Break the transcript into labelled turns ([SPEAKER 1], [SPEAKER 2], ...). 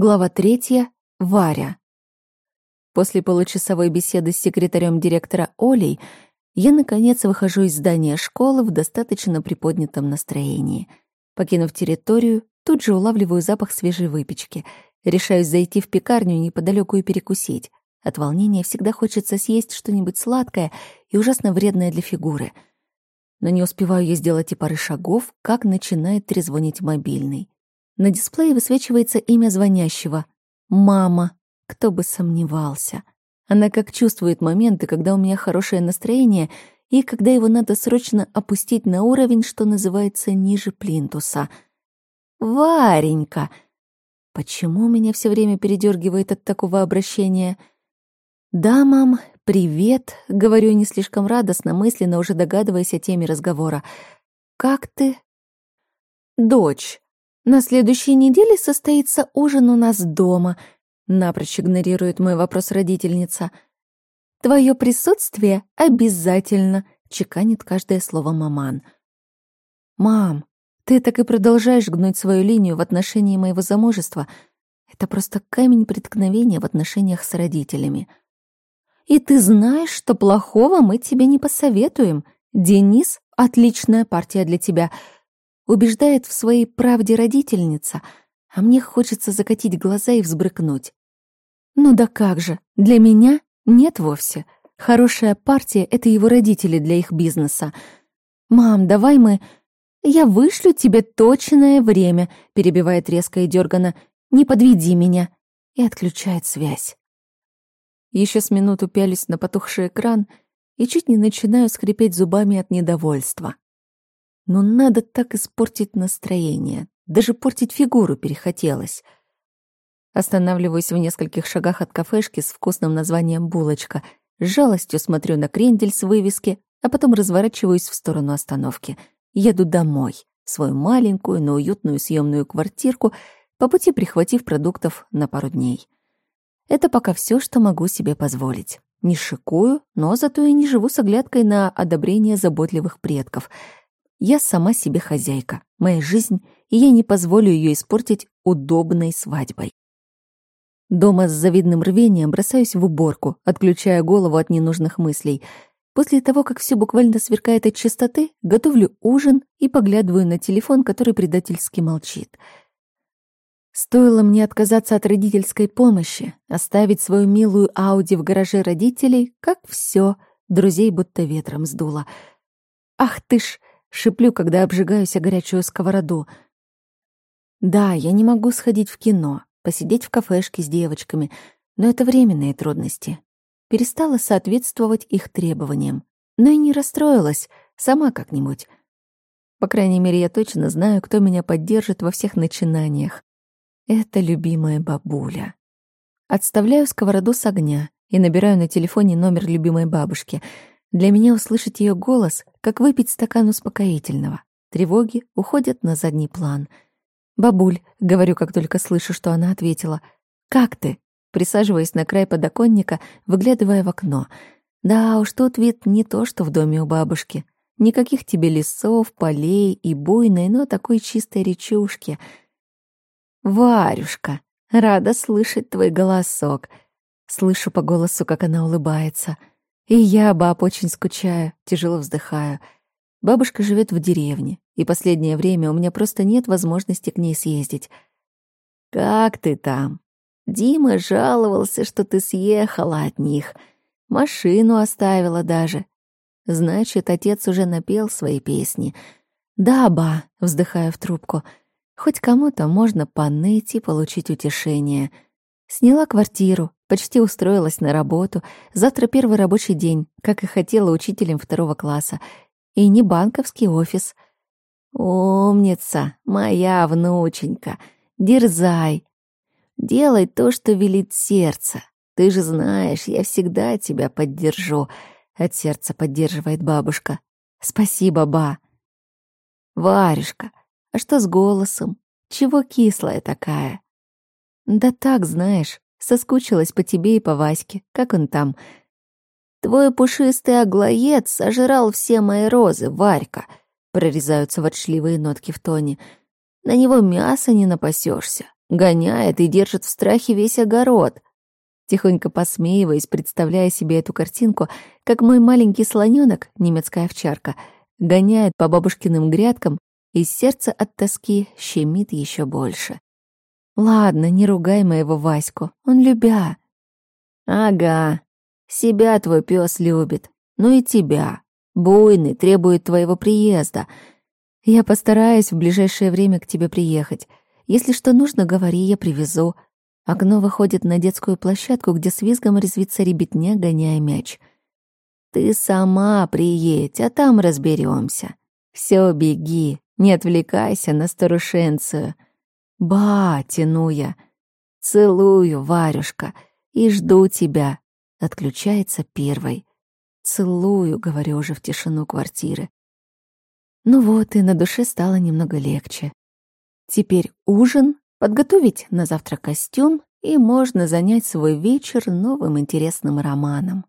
[SPEAKER 1] Глава третья. Варя. После получасовой беседы с секретарем директора Олей я, наконец, выхожу из здания школы в достаточно приподнятом настроении. Покинув территорию, тут же улавливаю запах свежей выпечки. Решаюсь зайти в пекарню неподалеку и перекусить. От волнения всегда хочется съесть что-нибудь сладкое и ужасно вредное для фигуры. Но не успеваю я сделать и пары шагов, как начинает трезвонить мобильный. На дисплее высвечивается имя звонящего. «Мама». Кто бы сомневался. Она как чувствует моменты, когда у меня хорошее настроение и когда его надо срочно опустить на уровень, что называется, ниже плинтуса. «Варенька!» Почему меня все время передергивает от такого обращения? «Да, мам, привет», — говорю не слишком радостно, мысленно уже догадываясь о теме разговора. «Как ты?» «Дочь, на следующей неделе состоится ужин у нас дома», — напрочь игнорирует мой вопрос родительница. «Твое присутствие обязательно», — чеканит каждое слово маман. «Мам, ты так и продолжаешь гнуть свою линию в отношении моего замужества. Это просто камень преткновения в отношениях с родителями». И ты знаешь, что плохого мы тебе не посоветуем. Денис — отличная партия для тебя. Убеждает в своей правде родительница, а мне хочется закатить глаза и взбрыкнуть. Ну да как же, для меня нет вовсе. Хорошая партия — это его родители для их бизнеса. «Мам, давай мы...» «Я вышлю тебе точное время», — перебивает резко и дёрганно. «Не подведи меня». И отключает связь. Еще с минуту пялись на потухший экран и чуть не начинаю скрипеть зубами от недовольства. Но надо так испортить настроение. Даже портить фигуру перехотелось. Останавливаюсь в нескольких шагах от кафешки с вкусным названием «Булочка», с жалостью смотрю на крендель с вывески, а потом разворачиваюсь в сторону остановки. Еду домой, в свою маленькую, но уютную съемную квартирку, по пути прихватив продуктов на пару дней. Это пока все, что могу себе позволить. Не шикую, но зато и не живу с оглядкой на одобрение заботливых предков. Я сама себе хозяйка, моя жизнь, и я не позволю ее испортить удобной свадьбой. Дома с завидным рвением бросаюсь в уборку, отключая голову от ненужных мыслей. После того, как все буквально сверкает от чистоты, готовлю ужин и поглядываю на телефон, который предательски молчит — Стоило мне отказаться от родительской помощи, оставить свою милую Ауди в гараже родителей, как все, друзей будто ветром сдуло. «Ах ты ж!» — шиплю, когда обжигаюсь о горячую сковороду. «Да, я не могу сходить в кино, посидеть в кафешке с девочками, но это временные трудности. Перестала соответствовать их требованиям, но и не расстроилась, сама как-нибудь. По крайней мере, я точно знаю, кто меня поддержит во всех начинаниях. Это любимая бабуля. Отставляю сковороду с огня и набираю на телефоне номер любимой бабушки. Для меня услышать ее голос, как выпить стакан успокоительного. Тревоги уходят на задний план. «Бабуль», — говорю, как только слышу, что она ответила. «Как ты?» Присаживаясь на край подоконника, выглядывая в окно. Да уж, тут вид не то, что в доме у бабушки. Никаких тебе лесов, полей и буйной, но такой чистой речушки — «Варюшка, рада слышать твой голосок». Слышу по голосу, как она улыбается. И я, баб, очень скучаю, тяжело вздыхаю. Бабушка живет в деревне, и последнее время у меня просто нет возможности к ней съездить. «Как ты там?» Дима жаловался, что ты съехала от них. Машину оставила даже. Значит, отец уже напел свои песни. «Да, ба», — вздыхаю в трубку, — Хоть кому-то можно поныть и получить утешение. Сняла квартиру, почти устроилась на работу. Завтра первый рабочий день, как и хотела учителем второго класса. И не банковский офис. Умница, моя внученька, дерзай. Делай то, что велит сердце. Ты же знаешь, я всегда тебя поддержу. От сердца поддерживает бабушка. Спасибо, ба. Варюшка, а что с голосом? Чего кислая такая? Да так, знаешь, соскучилась по тебе и по Ваське. Как он там? Твой пушистый аглоед сожрал все мои розы, Варька. Прорезаются ворчливые нотки в тоне. На него мяса не напасешься. Гоняет и держит в страхе весь огород. Тихонько посмеиваясь, представляя себе эту картинку, как мой маленький слоненок, немецкая овчарка, гоняет по бабушкиным грядкам, и сердце от тоски щемит еще больше. Ладно, не ругай моего Ваську, он любя. Ага, себя твой пес любит, ну и тебя. Буйный, требует твоего приезда. Я постараюсь в ближайшее время к тебе приехать. Если что нужно, говори, я привезу. Окно выходит на детскую площадку, где с визгом резвится ребятня, гоняя мяч. Ты сама приедь, а там разберемся. Все, беги, не отвлекайся на старушенцию. Ба, тяну я. Целую, Варюшка, и жду тебя. Отключается первой. Целую, говорю уже в тишину квартиры. Ну вот, и на душе стало немного легче. Теперь ужин, подготовить на завтра костюм, и можно занять свой вечер новым интересным романом.